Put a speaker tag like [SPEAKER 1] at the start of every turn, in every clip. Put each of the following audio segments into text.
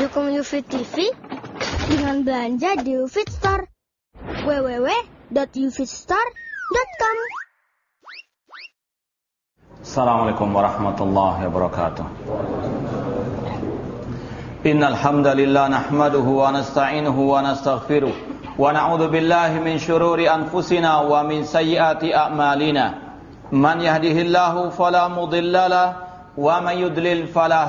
[SPEAKER 1] Dukung UFIT dengan belanja di UFIT Store.
[SPEAKER 2] Assalamualaikum warahmatullahi wabarakatuh. Innal hamdalillah nahmaduhu wa nasta'inuhu wa nastaghfiruh wa na'udzu billahi min shururi anfusina wa min sayyiati a'malina. Man yahdihillahu fala mudhillalah wa man yudlil fala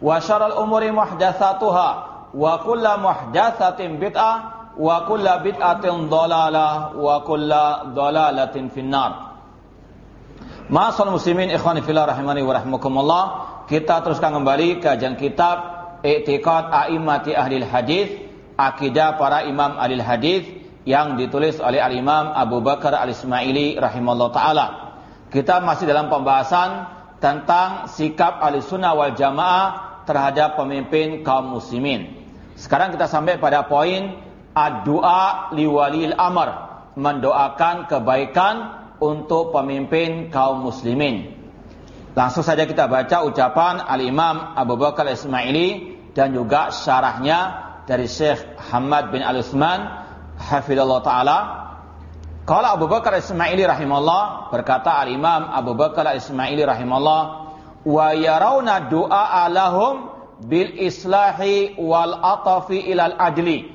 [SPEAKER 2] wa syaral umuri muhdatsatuha wa kullu muhdatsatin bid'ah wa kullu bid'atin dhalalah wa kullu dhalalatin finnar. Ma'asal muslimin ikhwani fillah rahimani wa rahmakumullah. Kita teruskan kembali kajian kitab I'tiqad A'immati Ahli Hadis, akidah para imam Ahli Hadis yang ditulis oleh Al-Imam Abu Bakar Al-Ismaili rahimallahu taala. Kita masih dalam pembahasan tentang sikap Ahli Sunnah wal Jamaah terhadap pemimpin kaum muslimin. Sekarang kita sampai pada poin Ad-du'a liwalil amr. Mendoakan kebaikan untuk pemimpin kaum muslimin. Langsung saja kita baca ucapan Al-Imam Abu Bakar Ismaili dan juga syarahnya dari Syekh Hamad bin Al-Utsman hafizallahu taala. Qala Abu Bakar Ismaili rahimahullah berkata Al-Imam Abu Bakar Ismaili rahimahullah wa yarawna du'a alahum bil islahi wal atafi ilal adli.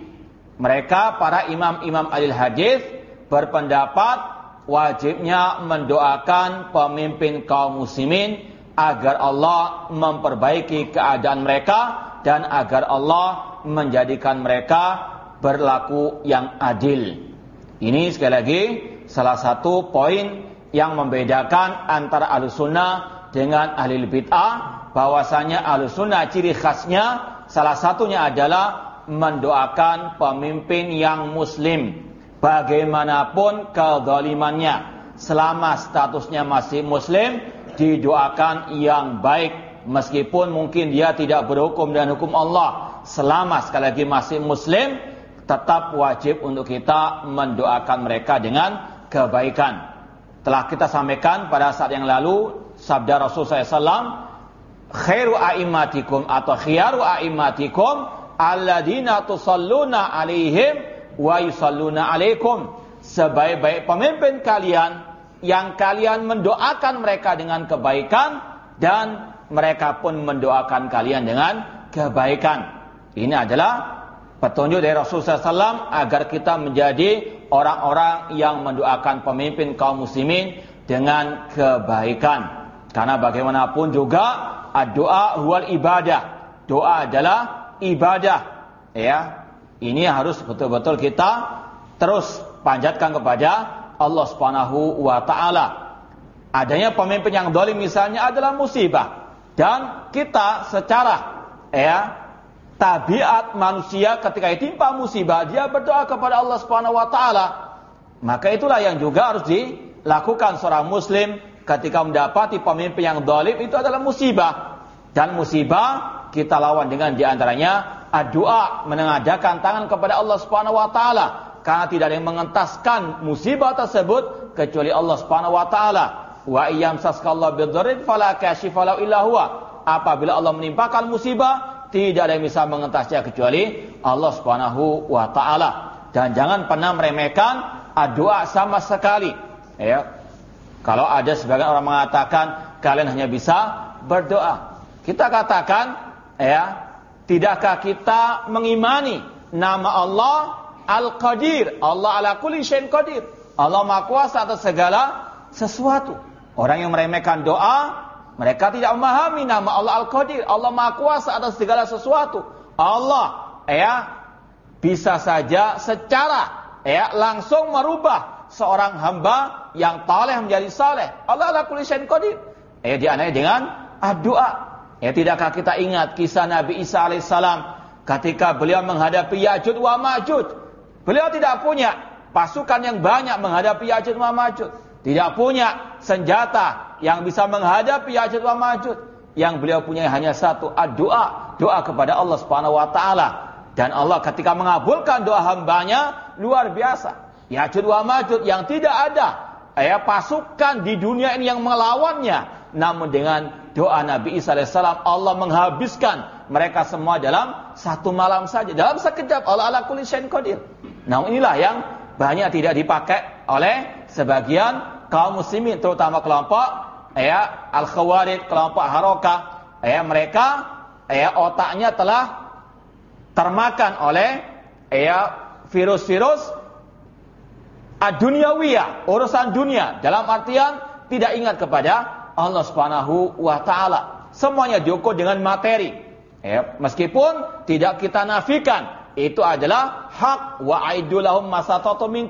[SPEAKER 2] Mereka para imam-imam alil hadis berpendapat wajibnya mendoakan pemimpin kaum muslimin agar Allah memperbaiki keadaan mereka dan agar Allah menjadikan mereka berlaku yang adil. Ini sekali lagi salah satu poin yang membedakan antara sunnah dengan ahli bid'ah bahwasanya sunnah ciri khasnya salah satunya adalah mendoakan pemimpin yang muslim bagaimanapun kezalimannya. Selama statusnya masih muslim didoakan yang baik meskipun mungkin dia tidak berhukum dengan hukum Allah. Selama sekali lagi masih muslim tetap wajib untuk kita mendoakan mereka dengan kebaikan. Telah kita sampaikan pada saat yang lalu sabda Rasul SAW khairu a'immatikum atau khiyaru a'immatikum alladzina tusalluna alaihim wa yusalluna alaikum sebaik-baik pemimpin kalian yang kalian mendoakan mereka dengan kebaikan dan mereka pun mendoakan kalian dengan kebaikan. Ini adalah petunjuk dari Rasulullah SAW agar kita menjadi orang-orang yang mendoakan pemimpin kaum muslimin dengan kebaikan. Karena bagaimanapun juga doa huwal ibadah. Doa adalah ibadah. Ya ini harus betul-betul kita terus panjatkan kepada Allah Subhanahu wa taala. Adanya pemimpin yang dolim misalnya adalah musibah. Dan kita secara ya tabiat manusia ketika ditimpa musibah dia berdoa kepada Allah Subhanahu wa taala. Maka itulah yang juga harus dilakukan seorang muslim ketika mendapati pemimpin yang dolim itu adalah musibah dan musibah kita lawan dengan di antaranya doa menengadakan tangan kepada Allah Subhanahu Wa Taala karena tidak ada yang mengentaskan musibah tersebut kecuali Allah Subhanahu Wa Taala. Wa iyam saskallah bidzarin fala kashifa illa. Apabila Allah menimpakan musibah, tidak ada yang bisa mengentasnya kecuali Allah Subhanahu wa taala. Dan jangan pernah meremehkan doa sama sekali. Ya. Kalau ada sebagian orang mengatakan kalian hanya bisa berdoa. Kita katakan ya, tidakkah kita mengimani nama Allah Al-Qadir. Allah ala kulli syai'in qadir. Allah Maha Kuasa atas segala sesuatu. Orang yang meremehkan doa, mereka tidak memahami nama Allah Al-Qadir. Allah Maha Kuasa atas segala sesuatu. Allah ya bisa saja secara ya langsung merubah seorang hamba yang taleh menjadi saleh. Allah ala kulli syai'in qadir. Ya dianai dengan doa. Ya tidakkah kita ingat kisah Nabi Isa alaihissalam ketika beliau menghadapi Ya'juj wa Ma'juj. Beliau tidak punya pasukan yang banyak menghadapi Ya'juj wa Ma'juj. Tidak punya senjata yang bisa menghadapi Ya'juj wa Ma'juj. Yang beliau punya hanya satu, doa, doa kepada Allah Subhanahu wa taala. Dan Allah ketika mengabulkan doa hambanya luar biasa. Ya'juj wa Ma'juj yang tidak ada ya pasukan di dunia ini yang melawannya. Namun dengan doa Nabi Isa AS Allah menghabiskan mereka semua dalam satu malam saja. Dalam sekejap Allah ala kulli syai'in qadir. Nah inilah yang banyak tidak dipakai oleh sebagian kaum muslimin terutama kelompok ya al khawarij kelompok haroka ya mereka ya otaknya telah termakan oleh ya virus-virus ad-dunyawiyah, urusan dunia dalam artian tidak ingat kepada Allah Subhanahu wa taala. Semuanya diukur dengan materi. Ya, meskipun tidak kita nafikan itu adalah hak wa aidulahum masatatu min.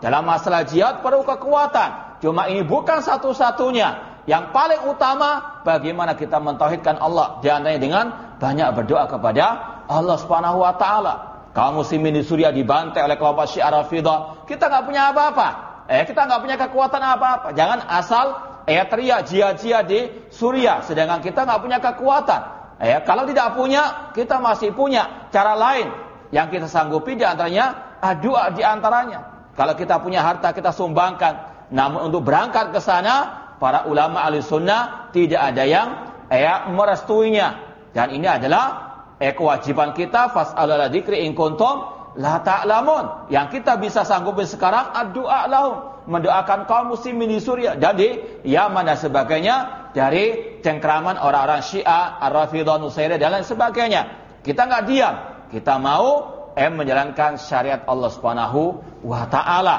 [SPEAKER 2] Dalam masalah jihad perlu kekuatan. Cuma ini bukan satu-satunya. Yang paling utama bagaimana kita mentauhidkan Allah di antaranya dengan banyak berdoa kepada Allah Subhanahu wa taala. Kaum muslimin di Suriah dibantai oleh kelompok Syiah Rafidah. Kita nggak punya apa-apa. Eh, kita nggak punya kekuatan apa-apa. Jangan asal eh teriak jia-jia di Suriah, sedangkan kita nggak punya kekuatan. Eh, kalau tidak punya, kita masih punya cara lain yang kita sanggupi di antaranya doa di antaranya. Kalau kita punya harta kita sumbangkan. Namun untuk berangkat ke sana, para ulama ahli sunnah tidak ada yang eh, merestuinya. Dan ini adalah eh, kewajiban kita fas'alala dzikri in kuntum la ta'lamun. Yang kita bisa sanggupin sekarang doa lahum mendoakan kaum muslimin di Suriah dan di Yaman dan sebagainya dari cengkraman orang-orang Syiah, Ar-Rafidah, Nusairiyah dan lain sebagainya. Kita nggak diam, kita mau eh menjalankan syariat Allah Subhanahu wa taala.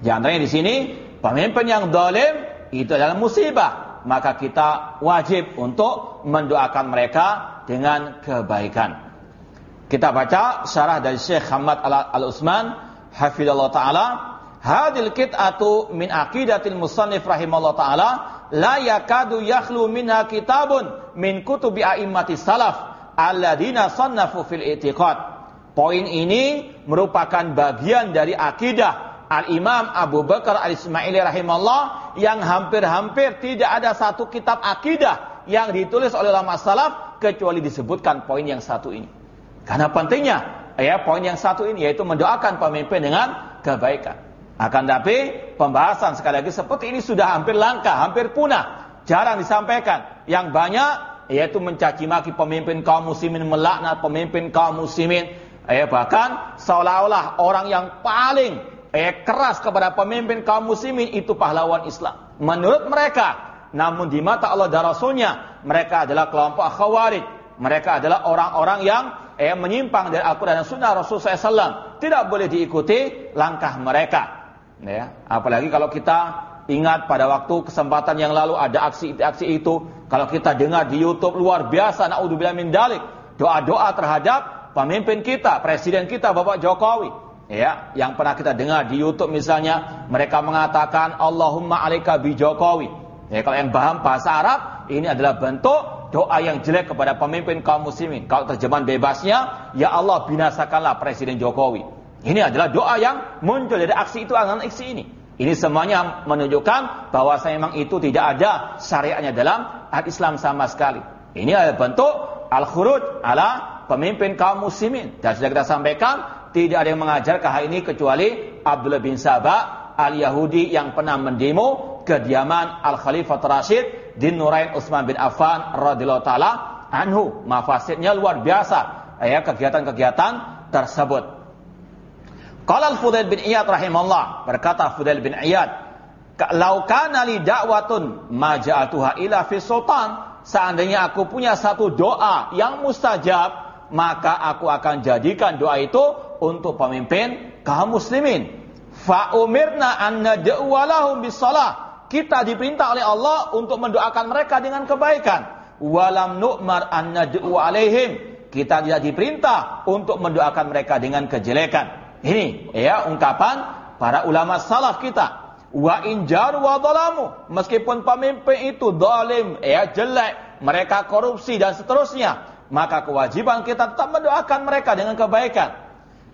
[SPEAKER 2] Di antaranya di sini pemimpin yang dolim itu adalah musibah, maka kita wajib untuk mendoakan mereka dengan kebaikan. Kita baca syarah dari Syekh Hamad Al-Utsman hafizallahu taala Hadil kit'atu min aqidatil musannif rahimahullah ta'ala la yakadu yakhlu minha kitabun min kutubi a'immati salaf alladina sannafu fil i'tiqad. Poin ini merupakan bagian dari akidah Al-Imam Abu Bakar Al-Ismaili rahimahullah yang hampir-hampir tidak ada satu kitab akidah yang ditulis oleh ulama salaf kecuali disebutkan poin yang satu ini. Karena pentingnya ya poin yang satu ini yaitu mendoakan pemimpin dengan kebaikan. Akan tapi pembahasan sekali lagi seperti ini sudah hampir langka, hampir punah, jarang disampaikan. Yang banyak yaitu mencaci maki pemimpin kaum muslimin, melaknat pemimpin kaum muslimin, eh, bahkan seolah-olah orang yang paling eh, keras kepada pemimpin kaum muslimin itu pahlawan Islam. Menurut mereka, namun di mata Allah dan Rasulnya, mereka adalah kelompok khawarij. Mereka adalah orang-orang yang eh, menyimpang dari Al-Quran dan Sunnah Rasul SAW. Tidak boleh diikuti langkah mereka. Ya apalagi kalau kita ingat pada waktu kesempatan yang lalu ada aksi-aksi itu. Kalau kita dengar di YouTube luar biasa naudzubillah min dalik. Doa-doa terhadap pemimpin kita presiden kita Bapak Jokowi. Ya yang pernah kita dengar di YouTube misalnya mereka mengatakan Allahumma alaika bi Jokowi ya kalau yang paham bahasa Arab ini adalah bentuk doa yang jelek kepada pemimpin kaum muslimin kalau terjemahan bebasnya ya Allah binasakanlah presiden Jokowi ini adalah doa yang muncul dari aksi itu akan aksi ini. Ini semuanya menunjukkan bahwa memang itu tidak ada syariatnya dalam Islam sama sekali. Ini adalah bentuk al-khuruj ala pemimpin kaum muslimin. Dan sudah kita sampaikan, tidak ada yang mengajarkan hal ini kecuali Abdullah bin Sabah al-Yahudi yang pernah mendemo kediaman Al-Khalifah Rashid din Nurain Utsman bin Affan radhiyallahu taala anhu. Mafasidnya luar biasa ya kegiatan-kegiatan tersebut. Qala Al-Fudail bin Iyad rahimahullah, berkata Fudail bin Iyad, "Lau kana li da'watun ma ja'atuha ila fi sultan." Seandainya aku punya satu doa yang mustajab, maka aku akan jadikan doa itu untuk pemimpin kaum muslimin. Fa umirna an nad'u lahum bisalah. Kita diperintah oleh Allah untuk mendoakan mereka dengan kebaikan. Walam nu'mar an nad'u alaihim. Kita tidak diperintah untuk mendoakan mereka dengan kejelekan. Ini ya ungkapan para ulama salaf kita. Wa injar wa dalamu. Meskipun pemimpin itu zalim, ya jelek, mereka korupsi dan seterusnya, maka kewajiban kita tetap mendoakan mereka dengan kebaikan.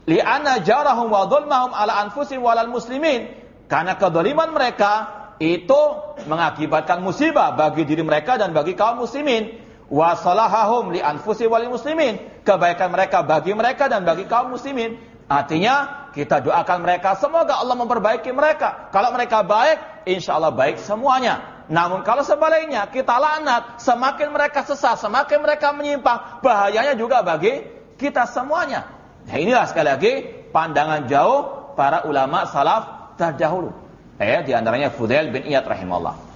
[SPEAKER 2] Li'anna jarahum wa dhulmahum ala anfusihim walal muslimin. Karena kedoliman mereka itu mengakibatkan musibah bagi diri mereka dan bagi kaum muslimin. Wa salahahum li anfusi wal muslimin. Kebaikan mereka bagi mereka dan bagi kaum muslimin. Artinya kita doakan mereka semoga Allah memperbaiki mereka. Kalau mereka baik insya Allah baik semuanya. Namun kalau sebaliknya kita laknat semakin mereka sesat semakin mereka menyimpang bahayanya juga bagi kita semuanya. Nah inilah sekali lagi pandangan jauh para ulama salaf terdahulu eh di antaranya Fudail bin Iyad rahimahullah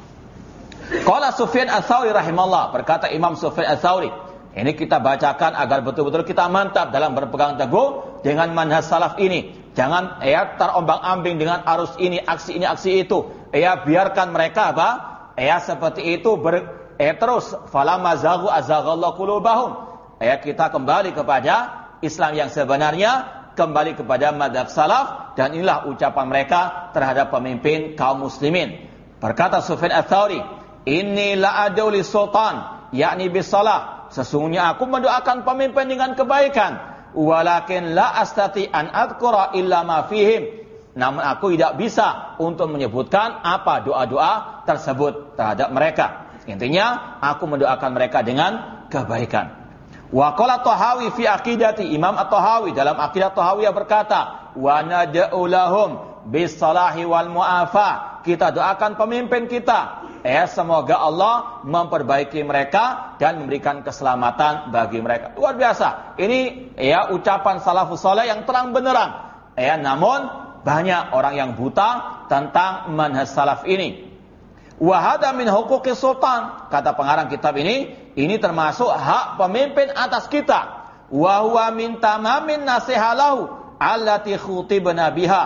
[SPEAKER 2] Qala Sufyan Ats-Tsauri rahimallah, berkata Imam Sufyan Ats-Tsauri. Ini kita bacakan agar betul-betul kita mantap dalam berpegang teguh dengan manhaj salaf ini. Jangan ya terombang-ambing dengan arus ini, aksi ini, aksi itu. Ya biarkan mereka apa? Ya seperti itu ber ya terus falamma zaghu azaghallahu qulubahum. Ya kita kembali kepada Islam yang sebenarnya, kembali kepada madhab salaf dan inilah ucapan mereka terhadap pemimpin kaum muslimin. Berkata Sufyan Ats-Tsauri, Inni la li sultan, yakni bisalah. Sesungguhnya aku mendoakan pemimpin dengan kebaikan. Walakin la astati an adkura illa ma fihim. Namun aku tidak bisa untuk menyebutkan apa doa-doa tersebut terhadap mereka. Intinya aku mendoakan mereka dengan kebaikan. Wa qala Tahawi fi aqidati Imam At-Tahawi dalam akidah Tahawiyah berkata, "Wa nad'u lahum bis salahi wal mu'afa." Kita doakan pemimpin kita Ya, semoga Allah memperbaiki mereka dan memberikan keselamatan bagi mereka. Luar biasa. Ini ya ucapan salafus saleh yang terang benerang. Ya, namun banyak orang yang buta tentang manhaj salaf ini. Wahada min huquqis sultan. Kata pengarang kitab ini, ini termasuk hak pemimpin atas kita. Wa huwa min tamamin nasihalahu allati khutibna biha.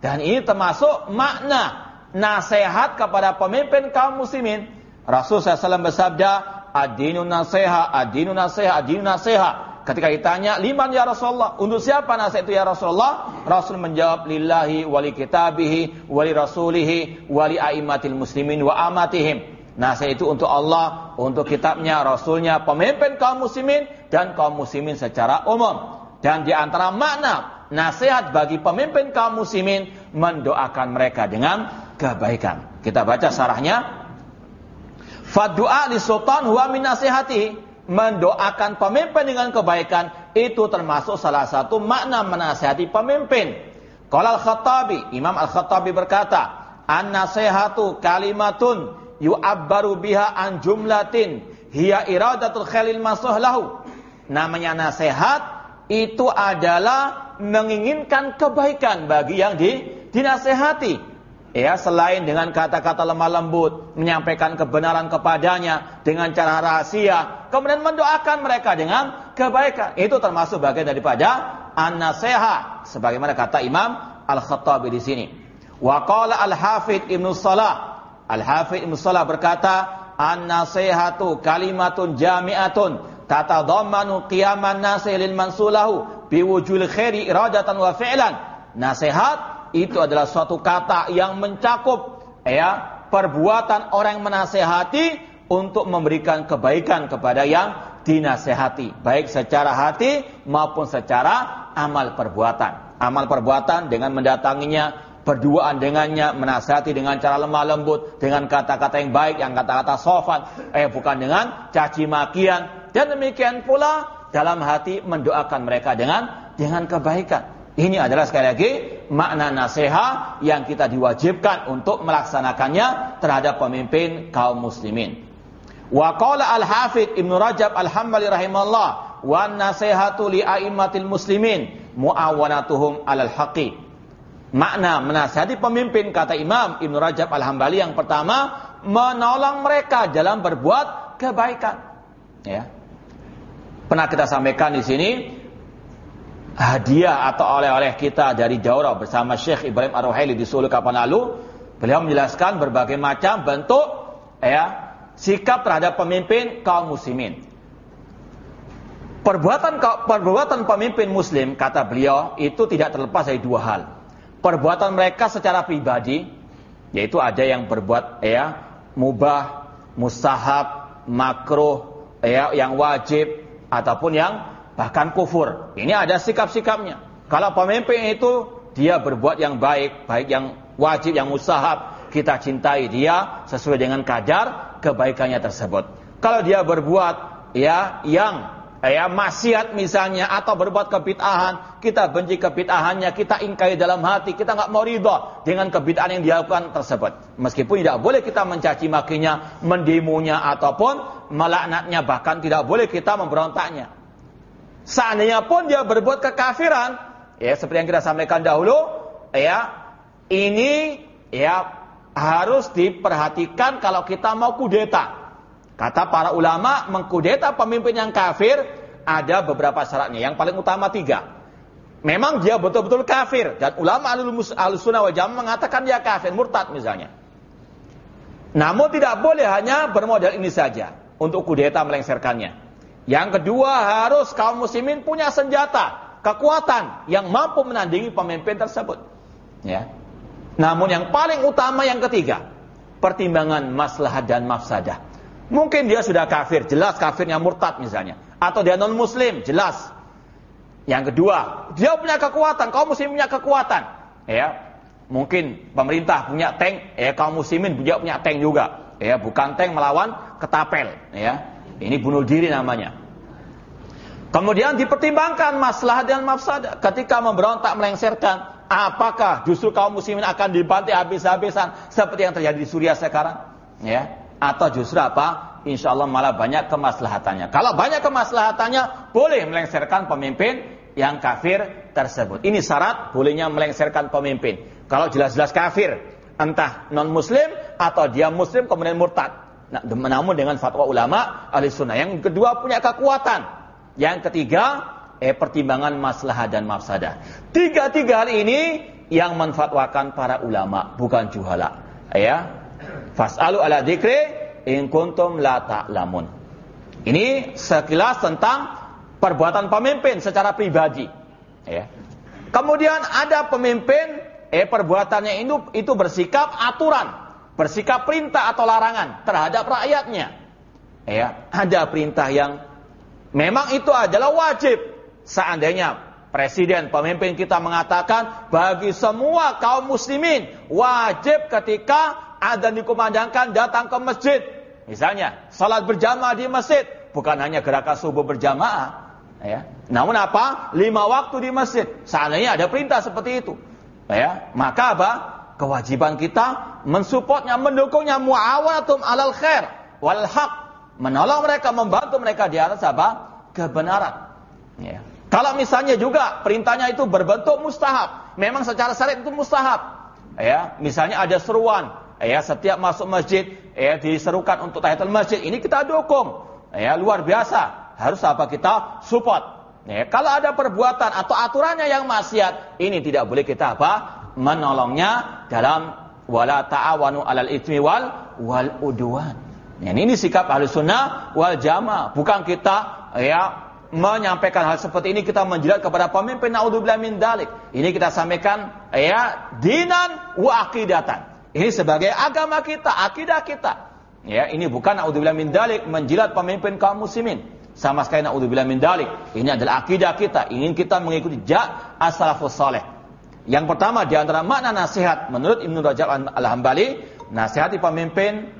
[SPEAKER 2] Dan ini termasuk makna nasihat kepada pemimpin kaum muslimin. Rasul SAW bersabda, Adinu nasihat, adinu nasihat, adinu nasihat. Ketika ditanya, liman ya Rasulullah? Untuk siapa nasihat itu ya Rasulullah? Rasul menjawab, lillahi wali kitabihi, wali rasulihi, wali aimatil muslimin wa amatihim. Nasihat itu untuk Allah, untuk kitabnya, rasulnya, pemimpin kaum muslimin, dan kaum muslimin secara umum. Dan di antara makna nasihat bagi pemimpin kaum muslimin mendoakan mereka dengan kebaikan. Kita baca sarahnya. Fadu'a li sultan huwa min nasihati. Mendoakan pemimpin dengan kebaikan itu termasuk salah satu makna menasihati pemimpin. Qala al-Khattabi, Imam al-Khattabi berkata, "An-nasihatu kalimatun yu'abbaru biha an jumlatin hiya iradatul khalil masuh lahu." Namanya nasihat itu adalah menginginkan kebaikan bagi yang di, dinasehati ya selain dengan kata-kata lemah lembut menyampaikan kebenaran kepadanya dengan cara rahasia kemudian mendoakan mereka dengan kebaikan. Itu termasuk bagian daripada an-nasiha sebagaimana kata Imam Al-Khattabi di sini. Wa qala Al-Hafidh Ibnu Salah Al-Hafidh Ibnu Salah berkata an-nasihatu kalimatun jami'atun tatadammanu qiyaman nasi lil mansulahu biwujul khairi iradatan wa fi'lan. Nasihat itu adalah suatu kata yang mencakup ya perbuatan orang yang menasehati untuk memberikan kebaikan kepada yang dinasehati, baik secara hati maupun secara amal perbuatan. Amal perbuatan dengan mendatanginya, berduaan dengannya, menasehati dengan cara lemah lembut, dengan kata-kata yang baik, yang kata-kata sofan, eh bukan dengan caci makian. Dan demikian pula dalam hati mendoakan mereka dengan dengan kebaikan. Ini adalah sekali lagi makna nasihat yang kita diwajibkan untuk melaksanakannya terhadap pemimpin kaum muslimin. Wa qala al-Hafidh Ibnu Rajab Al-Hambali rahimahullah wa nasihatu li a'immatil muslimin muawanatuhum 'alal haqqi. Makna menasihati pemimpin kata Imam Ibnu Rajab Al-Hambali yang pertama menolong mereka dalam berbuat kebaikan. Ya. Pernah kita sampaikan di sini hadiah atau oleh-oleh kita dari daurah bersama Syekh Ibrahim Ar-Ruhaili di Solo kapan lalu, beliau menjelaskan berbagai macam bentuk ya sikap terhadap pemimpin kaum muslimin. Perbuatan perbuatan pemimpin muslim kata beliau itu tidak terlepas dari dua hal. Perbuatan mereka secara pribadi yaitu ada yang berbuat ya mubah, mustahab, makruh, ya yang wajib ataupun yang bahkan kufur. Ini ada sikap-sikapnya. Kalau pemimpin itu dia berbuat yang baik, baik yang wajib, yang mustahab, kita cintai dia sesuai dengan kadar kebaikannya tersebut. Kalau dia berbuat ya yang ya maksiat misalnya atau berbuat kebid'ahan, kita benci kebid'ahannya, kita ingkari dalam hati, kita nggak mau ridho dengan kebid'ahan yang dilakukan tersebut. Meskipun tidak boleh kita mencaci makinya, mendemunya ataupun melaknatnya, bahkan tidak boleh kita memberontaknya. Seandainya pun dia berbuat kekafiran, ya seperti yang kita sampaikan dahulu, ya ini ya harus diperhatikan kalau kita mau kudeta. Kata para ulama, mengkudeta pemimpin yang kafir ada beberapa syaratnya. Yang paling utama tiga. Memang dia betul-betul kafir. Dan ulama al-sunnah wal mengatakan dia kafir, murtad misalnya. Namun tidak boleh hanya bermodal ini saja untuk kudeta melengsarkannya. Yang kedua harus kaum muslimin punya senjata, kekuatan yang mampu menandingi pemimpin tersebut. Ya. Namun yang paling utama yang ketiga, pertimbangan maslahat dan mafsadah. Mungkin dia sudah kafir, jelas kafirnya murtad misalnya. Atau dia non muslim, jelas. Yang kedua, dia punya kekuatan, kaum muslim punya kekuatan. Ya, mungkin pemerintah punya tank, ya kaum muslimin juga punya tank juga. Ya, bukan tank melawan ketapel, ya. Ini bunuh diri namanya. Kemudian dipertimbangkan masalah dan mafsadah ketika memberontak melengsarkan apakah justru kaum muslimin akan dibantai habis-habisan seperti yang terjadi di Suriah sekarang ya atau justru apa? Insya Allah malah banyak kemaslahatannya. Kalau banyak kemaslahatannya, boleh melengsarkan pemimpin yang kafir tersebut. Ini syarat bolehnya melengsarkan pemimpin. Kalau jelas-jelas kafir, entah non muslim atau dia muslim kemudian murtad. Nah, namun dengan fatwa ulama ahli sunnah. Yang kedua punya kekuatan. Yang ketiga, eh pertimbangan maslahah dan mafsadah. Tiga-tiga hal ini yang menfatwakan para ulama, bukan juhala. Ya, Fas'alu ala dzikri in kuntum la ta'lamun. Ini sekilas tentang perbuatan pemimpin secara pribadi. Ya. Kemudian ada pemimpin, eh perbuatannya itu itu bersikap aturan, bersikap perintah atau larangan terhadap rakyatnya. Ya, ada perintah yang memang itu adalah wajib. Seandainya presiden, pemimpin kita mengatakan bagi semua kaum muslimin wajib ketika adzan dikumandangkan datang ke masjid. Misalnya, salat berjamaah di masjid, bukan hanya gerakan subuh berjamaah, ya. Namun apa? Lima waktu di masjid. Seandainya ada perintah seperti itu. Ya, maka apa? Kewajiban kita mensupportnya, mendukungnya muawanatum alal khair wal haq. Menolong mereka, membantu mereka di atas apa? Kebenaran. Ya. Kalau misalnya juga perintahnya itu berbentuk mustahab, memang secara syariat itu mustahab. Ya, misalnya ada seruan, ya setiap masuk masjid ya diserukan untuk tahiyatul masjid ini kita dukung ya luar biasa harus apa kita support ya kalau ada perbuatan atau aturannya yang maksiat ini tidak boleh kita apa menolongnya dalam wala ta'awanu alal itsmi wal wal udwan ya, ini sikap ahli sunnah wal jamaah bukan kita ya menyampaikan hal seperti ini kita menjilat kepada pemimpin naudzubillah min dalik ini kita sampaikan ya dinan wa aqidatan ini sebagai agama kita, akidah kita. Ya, ini bukan naudzubillah min dalik menjilat pemimpin kaum muslimin. Sama sekali naudzubillah min dalik. Ini adalah akidah kita. Ingin kita mengikuti ja as-salafus saleh. Yang pertama di antara makna nasihat menurut Ibnu Rajab Al-Hambali, nasihati pemimpin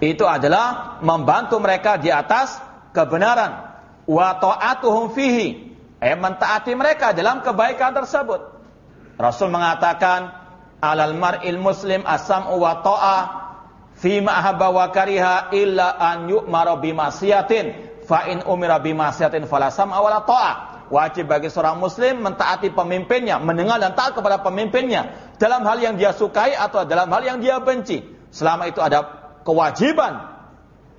[SPEAKER 2] itu adalah membantu mereka di atas kebenaran wa ta'atuhum fihi. Eh, mentaati mereka dalam kebaikan tersebut. Rasul mengatakan alal mar'il muslim asam wa ta'a fi ma wa kariha illa an yu'mara bimasiyatin fa in umira bimasiyatin fala sam'a wala ta'a wajib bagi seorang muslim mentaati pemimpinnya mendengar dan taat kepada pemimpinnya dalam hal yang dia sukai atau dalam hal yang dia benci selama itu ada kewajiban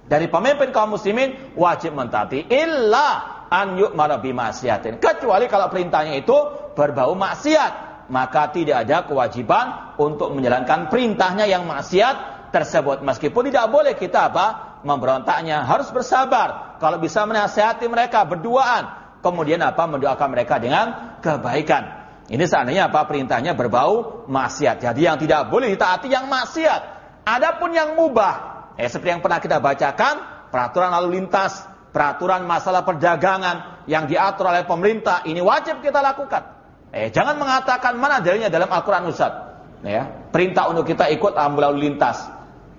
[SPEAKER 2] dari pemimpin kaum muslimin wajib mentaati illa an yu'mara bimaksiatin. Kecuali kalau perintahnya itu berbau maksiat, maka tidak ada kewajiban untuk menjalankan perintahnya yang maksiat tersebut. Meskipun tidak boleh kita apa? memberontaknya, harus bersabar. Kalau bisa menasihati mereka berduaan, kemudian apa? mendoakan mereka dengan kebaikan. Ini seandainya apa? perintahnya berbau maksiat. Jadi yang tidak boleh ditaati yang maksiat. Adapun yang mubah, eh seperti yang pernah kita bacakan, peraturan lalu lintas peraturan masalah perdagangan yang diatur oleh pemerintah ini wajib kita lakukan. Eh, jangan mengatakan mana dalilnya dalam Al-Quran Ustaz. Ya, perintah untuk kita ikut lalu lintas.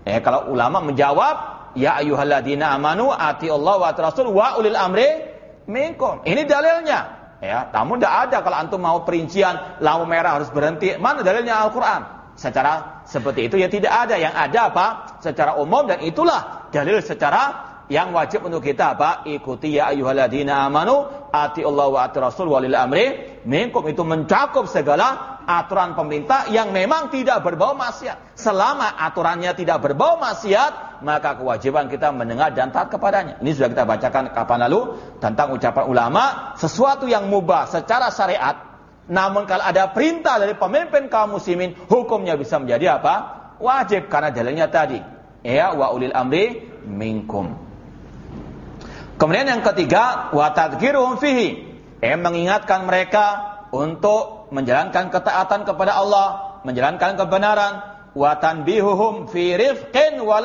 [SPEAKER 2] Eh, kalau ulama menjawab, ya ayuhalladina amanu ati Allah wa rasul wa ulil amri minkum. Ini dalilnya. Ya, namun tidak ada kalau antum mau perincian lampu merah harus berhenti. Mana dalilnya Al-Quran? Secara seperti itu ya tidak ada. Yang ada apa? Secara umum dan itulah dalil secara yang wajib untuk kita apa? Ikuti ya ayyuhalladzina amanu ati Allah wa ati Rasul walil amri minkum itu mencakup segala aturan pemerintah yang memang tidak berbau maksiat. Selama aturannya tidak berbau maksiat, maka kewajiban kita mendengar dan taat kepadanya. Ini sudah kita bacakan kapan lalu tentang ucapan ulama, sesuatu yang mubah secara syariat. Namun kalau ada perintah dari pemimpin kaum muslimin, hukumnya bisa menjadi apa? Wajib karena dalilnya tadi. Ya wa ulil amri minkum. Kemudian yang ketiga, wa tadhkiruhum fihi. Eh mengingatkan mereka untuk menjalankan ketaatan kepada Allah, menjalankan kebenaran, wa tanbihuhum fi rifqin wa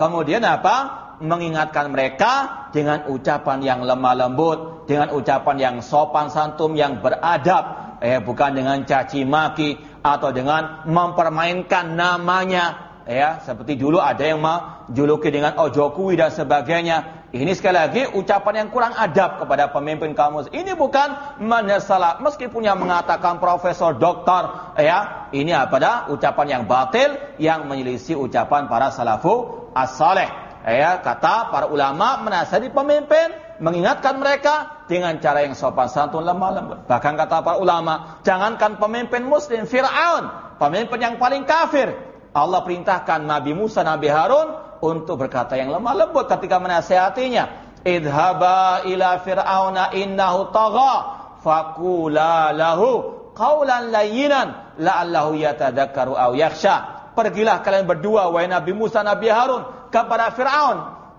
[SPEAKER 2] Kemudian apa? Mengingatkan mereka dengan ucapan yang lemah lembut, dengan ucapan yang sopan santun, yang beradab, eh bukan dengan caci maki atau dengan mempermainkan namanya, ya seperti dulu ada yang menjuluki dengan ojokui dan sebagainya ini sekali lagi ucapan yang kurang adab kepada pemimpin kamu. Ini bukan menyesalah. Meskipun yang mengatakan profesor, doktor, ya, ini apa dah? Ucapan yang batil yang menyelisih ucapan para salafu as-saleh. Ya, kata para ulama menasihati pemimpin, mengingatkan mereka dengan cara yang sopan santun lemah lembut. Bahkan kata para ulama, jangankan pemimpin muslim, Fir'aun, pemimpin yang paling kafir. Allah perintahkan Nabi Musa, Nabi Harun untuk berkata yang lemah lembut ketika menasehatinya. Idhaba ila fir'auna innahu tagha faqula lahu qawlan layyinan la'allahu yatadakkaru aw yakhsha. Pergilah kalian berdua wahai Nabi Musa Nabi Harun kepada Firaun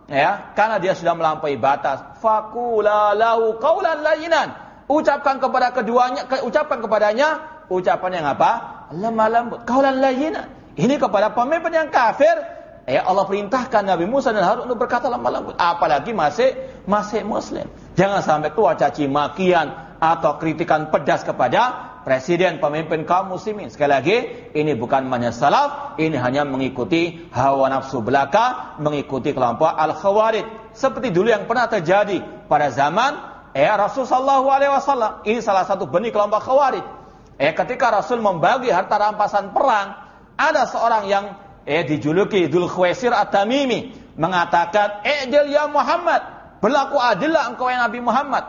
[SPEAKER 2] ya karena dia sudah melampaui batas. Faqula lahu qawlan layyinan. Ucapkan kepada keduanya ucapkan kepadanya ucapan yang apa? Lemah lembut. Qawlan layyinan. Ini kepada pemimpin yang kafir Ya Allah perintahkan Nabi Musa dan Harun untuk berkata lemah lembut. Apalagi masih masih Muslim. Jangan sampai tua caci makian atau kritikan pedas kepada presiden pemimpin kaum muslimin. Sekali lagi, ini bukan salaf, ini hanya mengikuti hawa nafsu belaka, mengikuti kelompok al-khawarid. Seperti dulu yang pernah terjadi pada zaman ya Rasul sallallahu alaihi wasallam. Ini salah satu benih kelompok khawarid. Eh ketika Rasul membagi harta rampasan perang, ada seorang yang eh dijuluki Dzul Khwaisir At-Tamimi mengatakan, "I'dil ya Muhammad, berlaku adillah engkau yang Nabi Muhammad."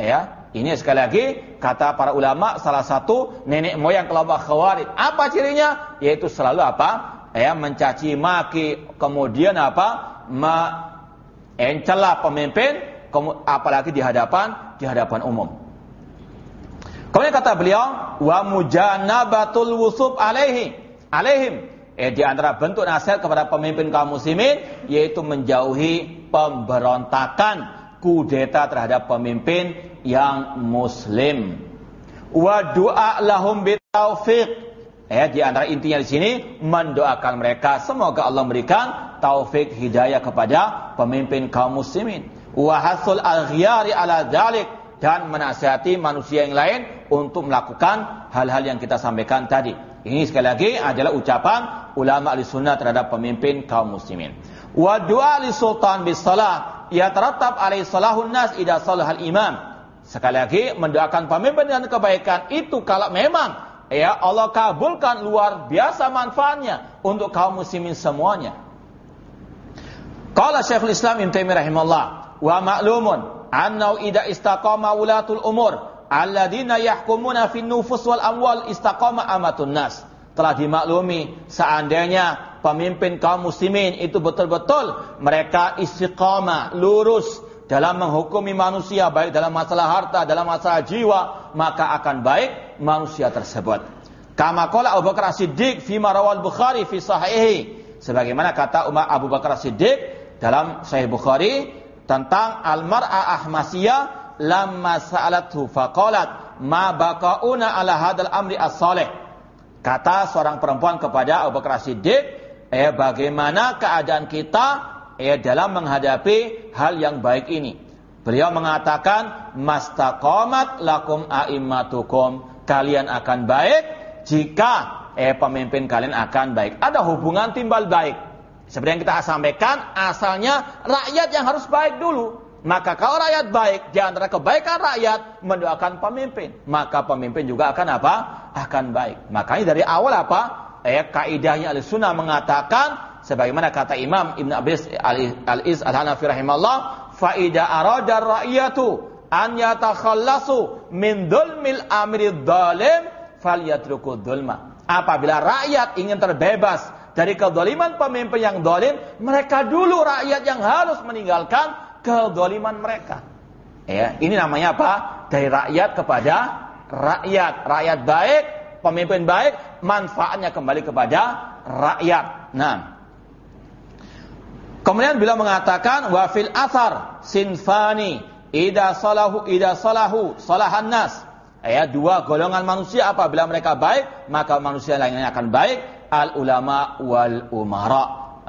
[SPEAKER 2] Ya, ini sekali lagi kata para ulama salah satu nenek moyang kelompok Khawarij. Apa cirinya? Yaitu selalu apa? Ya, mencaci maki, kemudian apa? Mencela pemimpin, apalagi di hadapan di hadapan umum. Kemudian kata beliau, wa mujanabatul wusub alaihi alaihim Eh, di antara bentuk nasihat kepada pemimpin kaum muslimin yaitu menjauhi pemberontakan kudeta terhadap pemimpin yang muslim. Wa du'a lahum bitaufiq. Eh, di antara intinya di sini mendoakan mereka semoga Allah memberikan taufik hidayah kepada pemimpin kaum muslimin. Wa hasul al-ghiyari ala dzalik dan menasihati manusia yang lain untuk melakukan hal-hal yang kita sampaikan tadi. Ini sekali lagi adalah ucapan ulama ahli sunnah terhadap pemimpin kaum muslimin. Wa du'a li sultan bis salah ya teratab alaihi salahun nas idza salahal imam. Sekali lagi mendoakan pemimpin dengan kebaikan itu kalau memang ya Allah kabulkan luar biasa manfaatnya untuk kaum muslimin semuanya. Qala Syekhul Islam Ibnu Taimiyah rahimahullah wa ma'lumun annau idza istaqama ulatul umur alladzina yahkumuna fin nufus wal amwal istaqama amatun nas. Telah dimaklumi seandainya pemimpin kaum muslimin itu betul-betul mereka istiqamah, lurus dalam menghukumi manusia baik dalam masalah harta, dalam masalah jiwa, maka akan baik manusia tersebut. Kama qala Abu Bakar Siddiq fi marawal Bukhari fi sahihi. Sebagaimana kata Umar Abu Bakar Siddiq dalam Sahih Bukhari tentang al-mar'a ahmasiyah lamma sa'alathu faqalat ma baqauna ala hadal amri as-salih. Kata seorang perempuan kepada Abu Bakar Siddiq, eh bagaimana keadaan kita eh dalam menghadapi hal yang baik ini. Beliau mengatakan mastaqamat lakum a'immatukum. Kalian akan baik jika eh pemimpin kalian akan baik. Ada hubungan timbal baik. Seperti yang kita sampaikan, asalnya rakyat yang harus baik dulu. Maka kalau rakyat baik, di antara kebaikan rakyat mendoakan pemimpin, maka pemimpin juga akan apa? Akan baik. Makanya dari awal apa? Eh, kaidahnya al-sunnah mengatakan sebagaimana kata Imam Ibn Abis al-Iz al-Hanafi rahimahullah, faida arada rakyatu an yatakhallasu min dhulmil amri dhalim falyatruku dhulma. Apabila rakyat ingin terbebas dari kedoliman pemimpin yang dolim, mereka dulu rakyat yang harus meninggalkan kedoliman mereka. Ya, ini namanya apa? Dari rakyat kepada rakyat. Rakyat baik, pemimpin baik, manfaatnya kembali kepada rakyat. Nah, kemudian bila mengatakan wafil asar sinfani ida salahu ida salahu salahan nas. Ya, dua golongan manusia apabila mereka baik, maka manusia lainnya akan baik. Al ulama wal umara.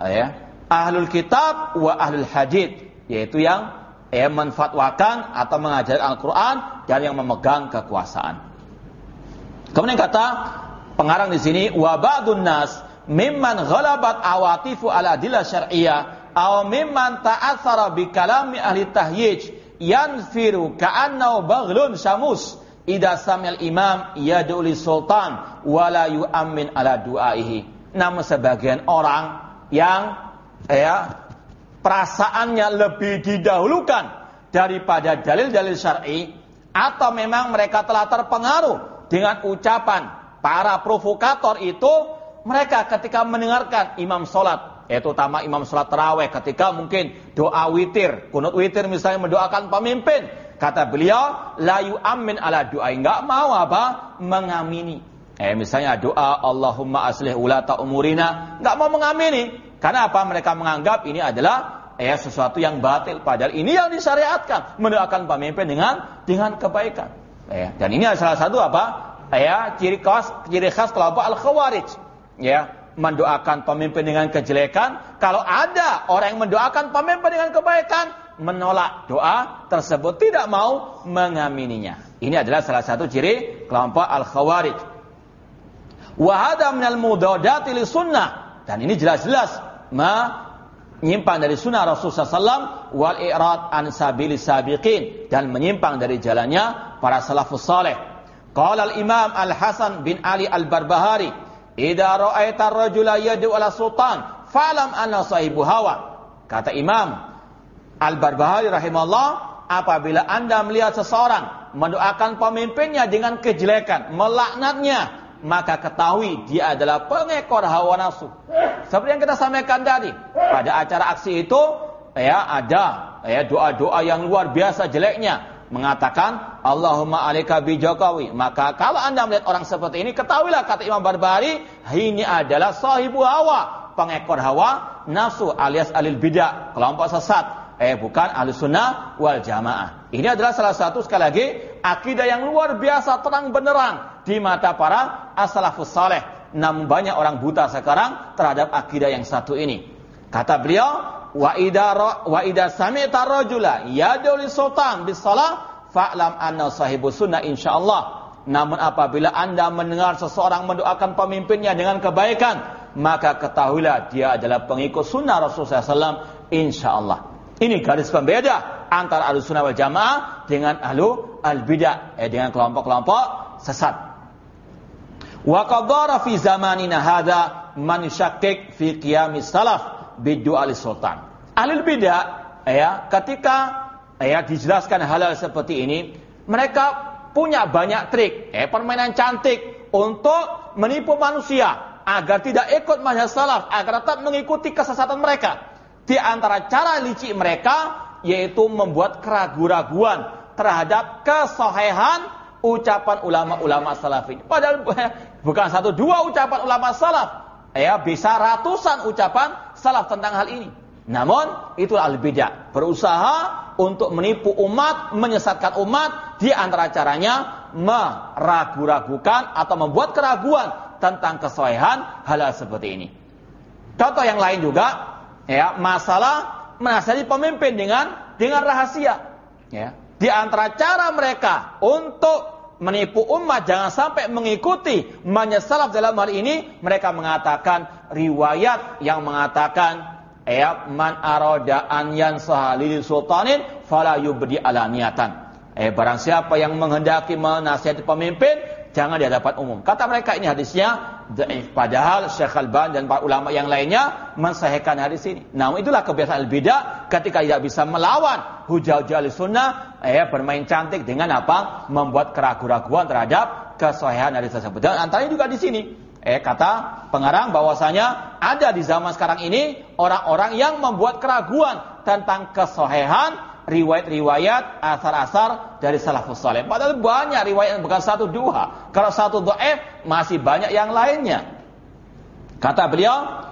[SPEAKER 2] Ya. Ahlul kitab wa ahlul hadith yaitu yang eh, menfatwakan atau mengajarkan Al-Quran dan yang memegang kekuasaan. Kemudian kata pengarang di sini wabadun nas mimman ghalabat awatifu ala adillah syar'iyyah aw mimman ta'athara bi kalami ahli tahyij yanfiru ka'annahu baghlun syamus ida samil imam yad'u li sultan wala yu'ammin ala du'aihi. Namun sebagian orang yang ya perasaannya lebih didahulukan daripada dalil-dalil syar'i atau memang mereka telah terpengaruh dengan ucapan para provokator itu mereka ketika mendengarkan imam solat yaitu utama imam solat terawih ketika mungkin doa witir kunut witir misalnya mendoakan pemimpin kata beliau layu amin ala doa enggak mau apa mengamini. Eh misalnya doa Allahumma aslih ulata umurina. Enggak mau mengamini karena apa? Mereka menganggap ini adalah ya sesuatu yang batil. Padahal ini yang disyariatkan. Mendoakan pemimpin dengan dengan kebaikan. Ya. Dan ini salah satu apa? Ya, ciri khas ciri khas kelompok al-khawarij. Ya, mendoakan pemimpin dengan kejelekan. Kalau ada orang yang mendoakan pemimpin dengan kebaikan, menolak doa tersebut, tidak mau mengamininya. Ini adalah salah satu ciri kelompok al-khawarij. Wahada minal mudadati sunnah. Dan ini jelas-jelas menyimpang dari sunnah Rasulullah SAW wal i'rad an sabili sabiqin dan menyimpang dari jalannya para salafus saleh. Qala al-Imam Al-Hasan bin Ali Al-Barbahari, "Idza ra'aita ar-rajula yad'u ala sultan, fa'lam anna sahibu hawa." Kata Imam Al-Barbahari rahimahullah, apabila Anda melihat seseorang mendoakan pemimpinnya dengan kejelekan, melaknatnya, maka ketahui dia adalah pengekor hawa nafsu. Seperti yang kita sampaikan tadi, pada acara aksi itu ya ada ya doa-doa yang luar biasa jeleknya mengatakan Allahumma alika bi Jokowi. Maka kalau Anda melihat orang seperti ini, ketahuilah kata Imam Barbari, ini adalah sahibu hawa, pengekor hawa nafsu alias alil bidah, kelompok sesat eh bukan ahli sunnah wal jamaah. Ini adalah salah satu sekali lagi akidah yang luar biasa terang benderang di mata para as-salafus saleh. Namun banyak orang buta sekarang terhadap akidah yang satu ini. Kata beliau, wa idza wa idza sami'ta rajula yadul sultan bis salah fa'lam anna sahibu sunnah insyaallah. Namun apabila Anda mendengar seseorang mendoakan pemimpinnya dengan kebaikan, maka ketahuilah dia adalah pengikut sunnah Rasulullah SAW insyaallah. Ini garis pembeda antara ahlu sunnah wal jamaah dengan ahlu al bidah, eh, dengan kelompok-kelompok sesat. Wa qadara fi zamanina hadha man syakkik fi qiyamis salaf biddu al sultan. Ahli bidah ya, ketika ya dijelaskan hal-hal seperti ini, mereka punya banyak trik, eh permainan cantik untuk menipu manusia agar tidak ikut manhaj salaf, agar tetap mengikuti kesesatan mereka. Di antara cara licik mereka yaitu membuat keraguan-raguan terhadap kesohehan ucapan ulama-ulama salaf ini. Padahal bukan satu dua ucapan ulama salaf, ya bisa ratusan ucapan salaf tentang hal ini. Namun itu al-bidah, berusaha untuk menipu umat, menyesatkan umat di antara caranya meragu-ragukan atau membuat keraguan tentang kesohihan halal seperti ini. Contoh yang lain juga ya, masalah menasihati pemimpin dengan dengan rahasia. Ya. Di antara cara mereka untuk menipu umat jangan sampai mengikuti menyesalaf dalam hal ini mereka mengatakan riwayat yang mengatakan ya man arada an yansaha sultanin fala yubdi alaniatan. Eh barang siapa yang menghendaki menasihati pemimpin jangan di hadapan umum. Kata mereka ini hadisnya dhaif. Padahal Syekh Al-Ban dan para ulama yang lainnya mensahihkan hadis ini. Namun itulah kebiasaan al-bidah ketika tidak bisa melawan hujah-hujah sunnah eh bermain cantik dengan apa? Membuat keraguan-keraguan terhadap kesahihan hadis tersebut. Dan antaranya juga di sini Eh kata pengarang bahwasanya ada di zaman sekarang ini orang-orang yang membuat keraguan tentang kesohehan riwayat-riwayat asar-asar dari salafus saleh. Padahal banyak riwayat bukan satu dua. Kalau satu dhaif masih banyak yang lainnya. Kata beliau,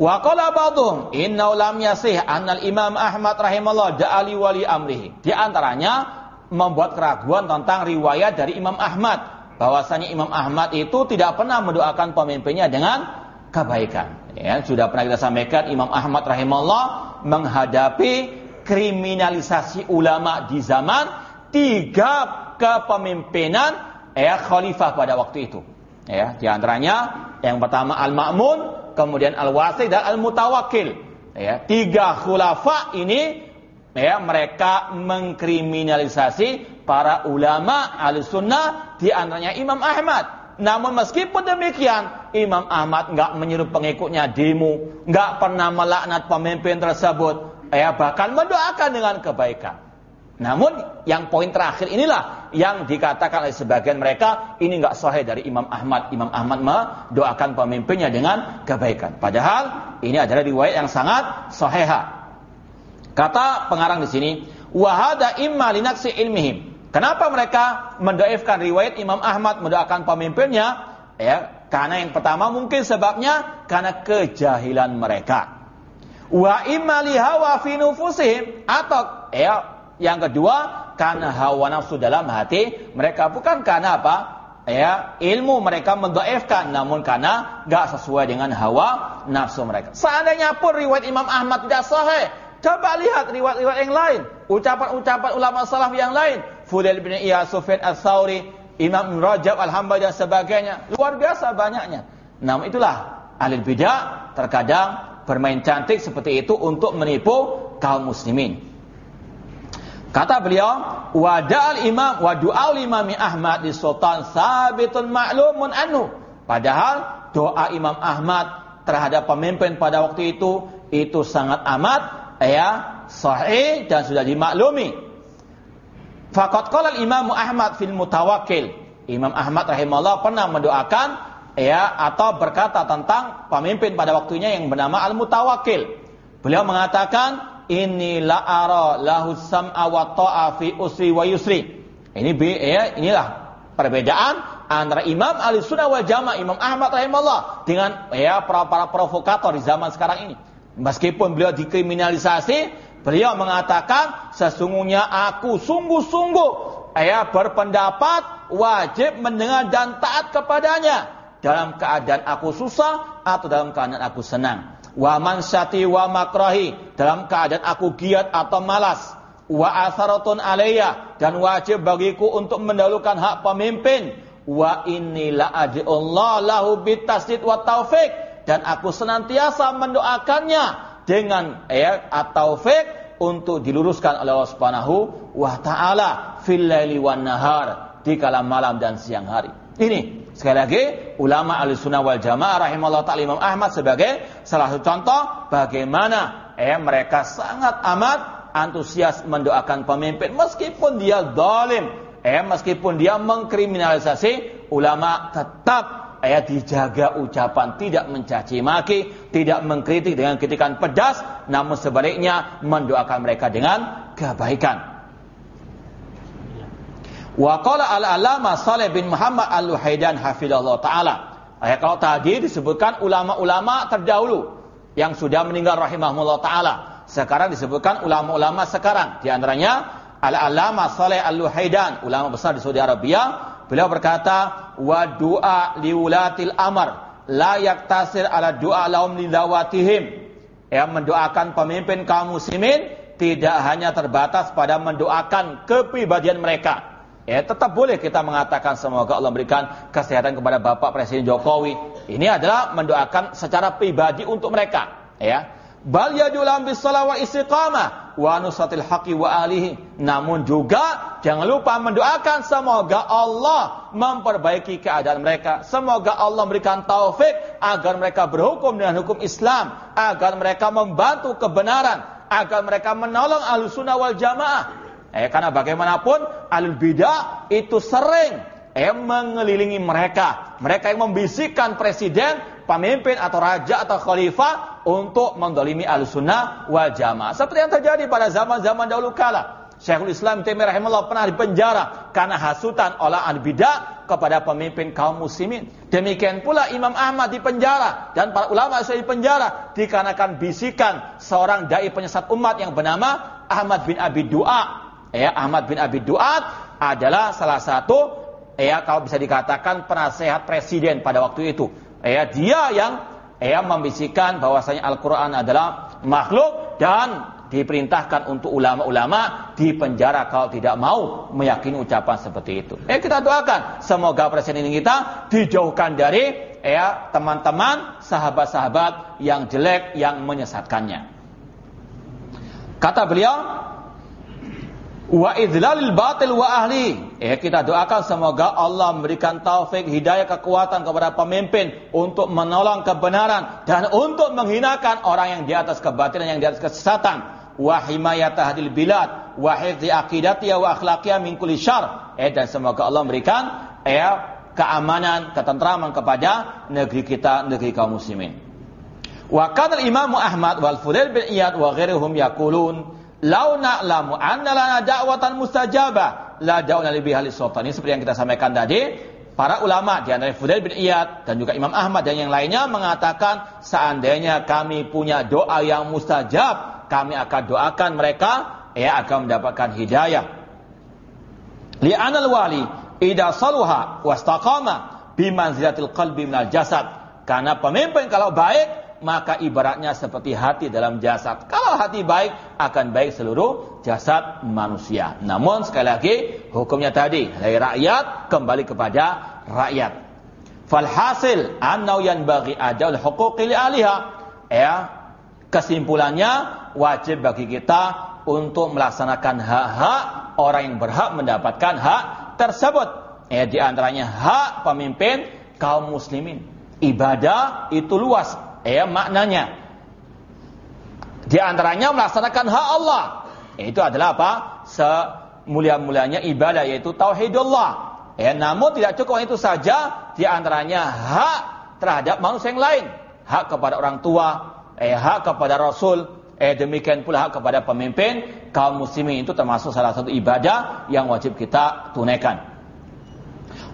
[SPEAKER 2] Wa qala ba'dhum inna lam yasih annal Imam Ahmad rahimahullah da'ali wali amrihi. Di antaranya membuat keraguan tentang riwayat dari Imam Ahmad bahwasanya Imam Ahmad itu tidak pernah mendoakan pemimpinnya dengan kebaikan. Ya, sudah pernah kita sampaikan Imam Ahmad rahimahullah menghadapi kriminalisasi ulama di zaman tiga kepemimpinan ya khalifah pada waktu itu. Ya, di antaranya yang pertama Al-Ma'mun, kemudian Al-Wasi dan Al-Mutawakkil. Ya, tiga khulafa ini ya mereka mengkriminalisasi para ulama al-sunnah di antaranya Imam Ahmad. Namun meskipun demikian, Imam Ahmad nggak menyuruh pengikutnya demo, nggak pernah melaknat pemimpin tersebut, ya bahkan mendoakan dengan kebaikan. Namun yang poin terakhir inilah yang dikatakan oleh sebagian mereka ini nggak sahih dari Imam Ahmad. Imam Ahmad mendoakan pemimpinnya dengan kebaikan. Padahal ini adalah riwayat yang sangat sahihah. Kata pengarang di sini, wahada imma linaksi ilmihim. Kenapa mereka mendoifkan riwayat Imam Ahmad mendoakan pemimpinnya? Ya, karena yang pertama mungkin sebabnya karena kejahilan mereka. Wa imma li hawa fi nufusihim atau ya yang kedua karena hawa nafsu dalam hati mereka bukan karena apa? Ya, ilmu mereka mendoifkan namun karena gak sesuai dengan hawa nafsu mereka. Seandainya pun riwayat Imam Ahmad tidak sahih, Coba lihat riwayat-riwayat yang lain, ucapan-ucapan ulama salaf yang lain, Fudail bin Iyas, Sufyan Ats-Tsauri, Imam Rajab Al-Hambali dan sebagainya. Luar biasa banyaknya. Namun itulah ahli bidah terkadang bermain cantik seperti itu untuk menipu kaum muslimin. Kata beliau, wada'al imam wa imami Ahmad di sultan sabitun ma'lumun anhu. Padahal doa Imam Ahmad terhadap pemimpin pada waktu itu itu sangat amat ya sahih dan sudah dimaklumi. Fakat qala Imam Ahmad fil Mutawakkil. Imam Ahmad rahimahullah pernah mendoakan ya atau berkata tentang pemimpin pada waktunya yang bernama Al Mutawakkil. Beliau mengatakan ini la ara lahu sam'a ta'a fi usri wa yusri. Ini ya inilah perbedaan antara Imam Ali Sunnah wal Jamaah Imam Ahmad rahimahullah dengan ya para, para provokator di zaman sekarang ini. Meskipun beliau dikriminalisasi, beliau mengatakan sesungguhnya aku sungguh-sungguh ya berpendapat wajib mendengar dan taat kepadanya dalam keadaan aku susah atau dalam keadaan aku senang. Wa mansati wa makrahi dalam keadaan aku giat atau malas. Wa atharatun alayya dan wajib bagiku untuk mendahulukan hak pemimpin. Wa inni la Allah lahu bitasdid wa taufik dan aku senantiasa mendoakannya dengan ya atau taufik untuk diluruskan oleh Allah Subhanahu wa taala fil laili wan nahar di kala malam dan siang hari. Ini sekali lagi ulama Ahlussunnah wal Jamaah rahimahullah taala Imam Ahmad sebagai salah satu contoh bagaimana ya mereka sangat amat antusias mendoakan pemimpin meskipun dia zalim, eh meskipun dia mengkriminalisasi ulama tetap ya dijaga ucapan tidak mencaci maki, tidak mengkritik dengan kritikan pedas, namun sebaliknya mendoakan mereka dengan kebaikan. Wa qala al-alama Saleh bin Muhammad Al-Luhaidan hafizallahu taala. Ya, kalau tadi disebutkan ulama-ulama terdahulu yang sudah meninggal rahimahullah taala. Sekarang disebutkan ulama-ulama sekarang. Di antaranya Al-Alama Saleh Al-Luhaidan, ulama besar di Saudi Arabia. Beliau berkata, "Wa du'a liulatil amr la yaktasir ala du'a lahum lidawatihim." Ya, mendoakan pemimpin kaum muslimin tidak hanya terbatas pada mendoakan kepribadian mereka Ya, tetap boleh kita mengatakan semoga Allah memberikan kesehatan kepada Bapak Presiden Jokowi. Ini adalah mendoakan secara pribadi untuk mereka, ya. Bal yadulam bisalah wa istiqamah wa nusatil haqi wa alihi. Namun juga jangan lupa mendoakan semoga Allah memperbaiki keadaan mereka. Semoga Allah memberikan taufik agar mereka berhukum dengan hukum Islam, agar mereka membantu kebenaran, agar mereka menolong ahlu sunnah wal jamaah Eh, karena bagaimanapun alul bidah itu sering eh, mengelilingi mereka. Mereka yang membisikkan presiden, pemimpin atau raja atau khalifah untuk mendolimi al sunnah wal jamaah. Seperti yang terjadi pada zaman-zaman dahulu kala. Syekhul Islam Taimiyah rahimahullah pernah dipenjara karena hasutan oleh al bidah kepada pemimpin kaum muslimin. Demikian pula Imam Ahmad dipenjara dan para ulama di dipenjara dikarenakan bisikan seorang dai penyesat umat yang bernama Ahmad bin Abi Du'a ya Ahmad bin Abi Duat adalah salah satu ya kalau bisa dikatakan penasehat presiden pada waktu itu. Ya dia yang ya membisikkan bahwasanya Al-Qur'an adalah makhluk dan diperintahkan untuk ulama-ulama di penjara kalau tidak mau meyakini ucapan seperti itu. Eh kita doakan semoga presiden ini kita dijauhkan dari ya teman-teman sahabat-sahabat yang jelek yang menyesatkannya. Kata beliau, wa idlalil batil wa ahli. Ya, kita doakan semoga Allah memberikan taufik, hidayah, kekuatan kepada pemimpin untuk menolong kebenaran dan untuk menghinakan orang yang di atas kebatilan, yang di atas kesesatan. Wa himayata hadil bilad, wa hifzi aqidatiya wa akhlaqiyah min kulli syar. Eh, dan semoga Allah memberikan ya keamanan, ketentraman kepada negeri kita, negeri kaum muslimin. Wa kana Imam Ahmad wal Fudail bin Iyad wa ghairuhum yaqulun Lau na'lamu anna lana da'watan mustajabah la da'una li bihali sultan. Ini seperti yang kita sampaikan tadi, para ulama di antara Fudail bin Iyad dan juga Imam Ahmad dan yang lainnya mengatakan seandainya kami punya doa yang mustajab, kami akan doakan mereka ya akan mendapatkan hidayah. Li'anal wali idza saluha wastaqama bimanzilatil qalbi minal jasad. Karena pemimpin kalau baik maka ibaratnya seperti hati dalam jasad. Kalau hati baik, akan baik seluruh jasad manusia. Namun sekali lagi, hukumnya tadi, dari rakyat kembali kepada rakyat. Falhasil, annau bagi adal huquqi li aliha. Ya, kesimpulannya wajib bagi kita untuk melaksanakan hak-hak orang yang berhak mendapatkan hak tersebut. Ya, di antaranya hak pemimpin kaum muslimin. Ibadah itu luas, ya maknanya. Di antaranya melaksanakan hak Allah. Itu adalah apa? Semulia-mulianya ibadah yaitu tauhidullah. Ya, namun tidak cukup itu saja. Di antaranya hak terhadap manusia yang lain. Hak kepada orang tua, eh, hak kepada Rasul, eh, demikian pula hak kepada pemimpin kaum muslimin itu termasuk salah satu ibadah yang wajib kita tunaikan.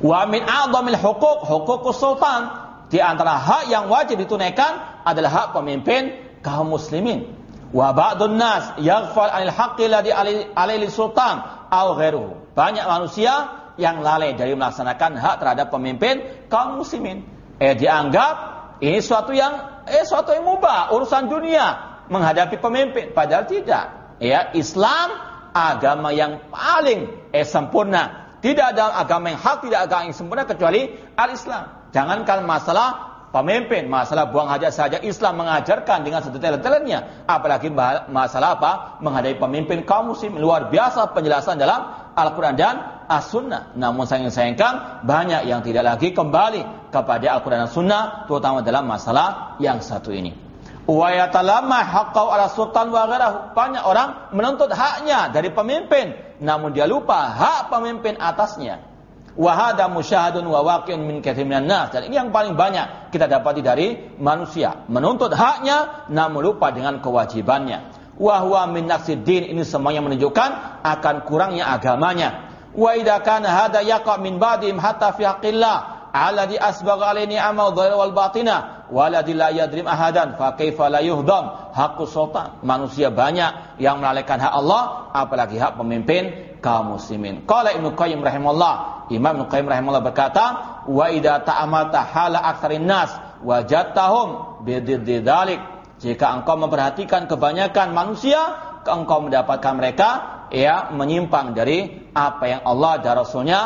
[SPEAKER 2] Wa min a'dhamil huquq huququs sultan di antara hak yang wajib ditunaikan adalah hak pemimpin kaum muslimin. Wa ba'dun nas yaghfal 'anil haqqi ladzi 'alaihi sultan aw ghairuhu. Banyak manusia yang lalai dari melaksanakan hak terhadap pemimpin kaum muslimin. Eh dianggap ini suatu yang eh suatu yang mubah, urusan dunia menghadapi pemimpin padahal tidak. Ya, Islam agama yang paling eh sempurna. Tidak ada agama yang hak, tidak ada agama yang sempurna kecuali al-Islam. Jangankan masalah pemimpin, masalah buang hajat saja Islam mengajarkan dengan sedetail-detailnya. Apalagi masalah apa? Menghadapi pemimpin kaum muslim. Luar biasa penjelasan dalam Al-Quran dan As-Sunnah. Namun sayang sayangkan banyak yang tidak lagi kembali kepada Al-Quran dan Sunnah. Terutama dalam masalah yang satu ini. Wa yatalama haqqau ala sultan wa Banyak orang menuntut haknya dari pemimpin. Namun dia lupa hak pemimpin atasnya. Wahada musyahadun wa waqi'un min katsirin nas. Dan ini yang paling banyak kita dapati dari manusia. Menuntut haknya namun lupa dengan kewajibannya. Wahwa min din ini semuanya menunjukkan akan kurangnya agamanya. Wa idza kana hada yaqa min ba'dihim hatta fi haqqillah alladhi asbagha alaini amal dhahir wal batina waladhi la yadrim ahadan fa kaifa la yuhdam haqqus sultan. Manusia banyak yang melalaikan hak Allah apalagi hak pemimpin kaum muslimin. Qala Ibnu Qayyim rahimahullah, Imam Ibnu Qayyim rahimahullah berkata, "Wa idza ta'amata hala aktsarin nas wajadtahum bididdalik." Jika engkau memperhatikan kebanyakan manusia, engkau mendapatkan mereka ya menyimpang dari apa yang Allah dan Rasulnya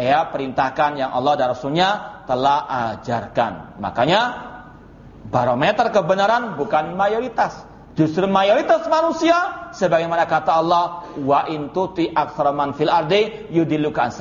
[SPEAKER 2] ya perintahkan yang Allah dan Rasulnya telah ajarkan. Makanya barometer kebenaran bukan mayoritas. Justru mayoritas manusia sebagaimana kata Allah wa intuti aktsara fil ardi yudilluka an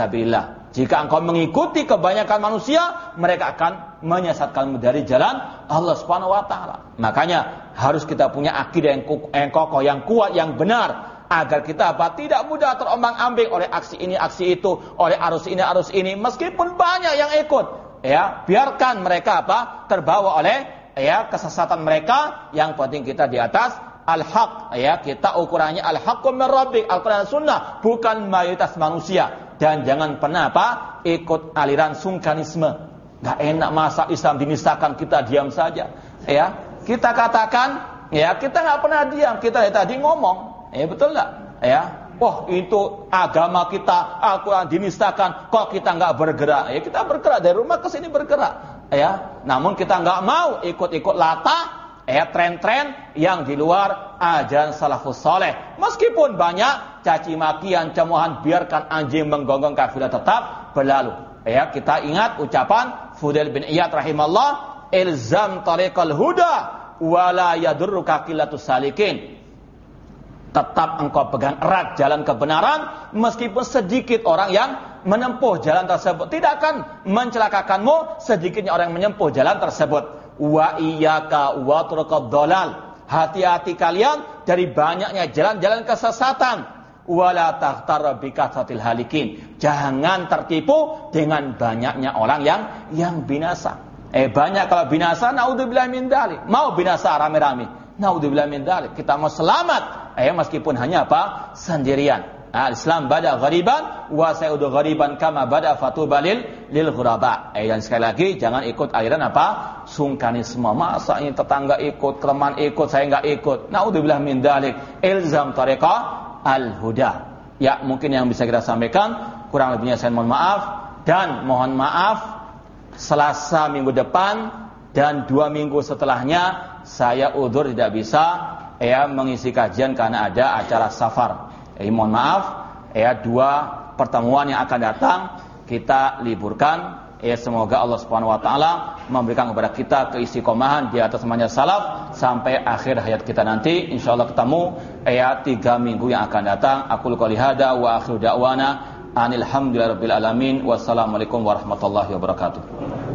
[SPEAKER 2] jika engkau mengikuti kebanyakan manusia, mereka akan menyesatkanmu dari jalan Allah Subhanahu wa taala. Makanya harus kita punya akidah yang, kokoh, yang kuat, yang benar agar kita apa? Tidak mudah terombang-ambing oleh aksi ini, aksi itu, oleh arus ini, arus ini, meskipun banyak yang ikut. Ya, biarkan mereka apa? terbawa oleh ya kesesatan mereka. Yang penting kita di atas al-haq ya kita ukurannya al-haqqu min rabbik Al-Qur'an Sunnah bukan mayoritas manusia dan jangan pernah apa ikut aliran sungkanisme. Gak enak masa Islam dinistakan kita diam saja. Ya, kita katakan ya kita nggak pernah diam. Kita tadi ngomong, ya betul nggak? Ya, Wah itu agama kita, Al-Quran dinistakan, kok kita nggak bergerak? Ya kita bergerak dari rumah ke sini bergerak, ya. Namun kita nggak mau ikut-ikut latah ya tren-tren yang di luar ajaran salafus soleh. Meskipun banyak caci makian, cemohan, biarkan anjing menggonggong kafilah tetap berlalu. Ya, kita ingat ucapan Fudail bin Iyad rahimallah, ilzam tariqal huda wala yadurruka qillatus salikin. Tetap engkau pegang erat jalan kebenaran meskipun sedikit orang yang menempuh jalan tersebut. Tidak akan mencelakakanmu sedikitnya orang yang menempuh jalan tersebut wa iyyaka wa dolal. Hati-hati kalian dari banyaknya jalan-jalan kesesatan. Wala taghtar bikatsatil halikin. Jangan tertipu dengan banyaknya orang yang yang binasa. Eh banyak kalau binasa naudzubillah min dalik. Mau binasa rame-rame. Naudzubillah min dalik. Kita mau selamat. Eh meskipun hanya apa? Sendirian. Nah, Islam bada ghariban wa sayudu ghariban kama bada fatubalil lil ghuraba. Eh dan sekali lagi jangan ikut aliran apa? Sungkanisme. Masa ini tetangga ikut, kelemahan ikut, saya enggak ikut. Naudzubillah min dalik. Ilzam tariqa al huda. Ya, mungkin yang bisa kita sampaikan kurang lebihnya saya mohon maaf dan mohon maaf Selasa minggu depan dan dua minggu setelahnya saya udur tidak bisa ya mengisi kajian karena ada acara safar. Eh, mohon maaf, ya dua pertemuan yang akan datang kita liburkan. Ya semoga Allah Subhanahu wa taala memberikan kepada kita keistiqomahan di atas semuanya salaf sampai akhir hayat kita nanti. Insyaallah ketemu ya tiga minggu yang akan datang. Aku qouli hada wa akhiru da'wana anil hamdulillahirabbil alamin. Wassalamualaikum warahmatullahi wabarakatuh.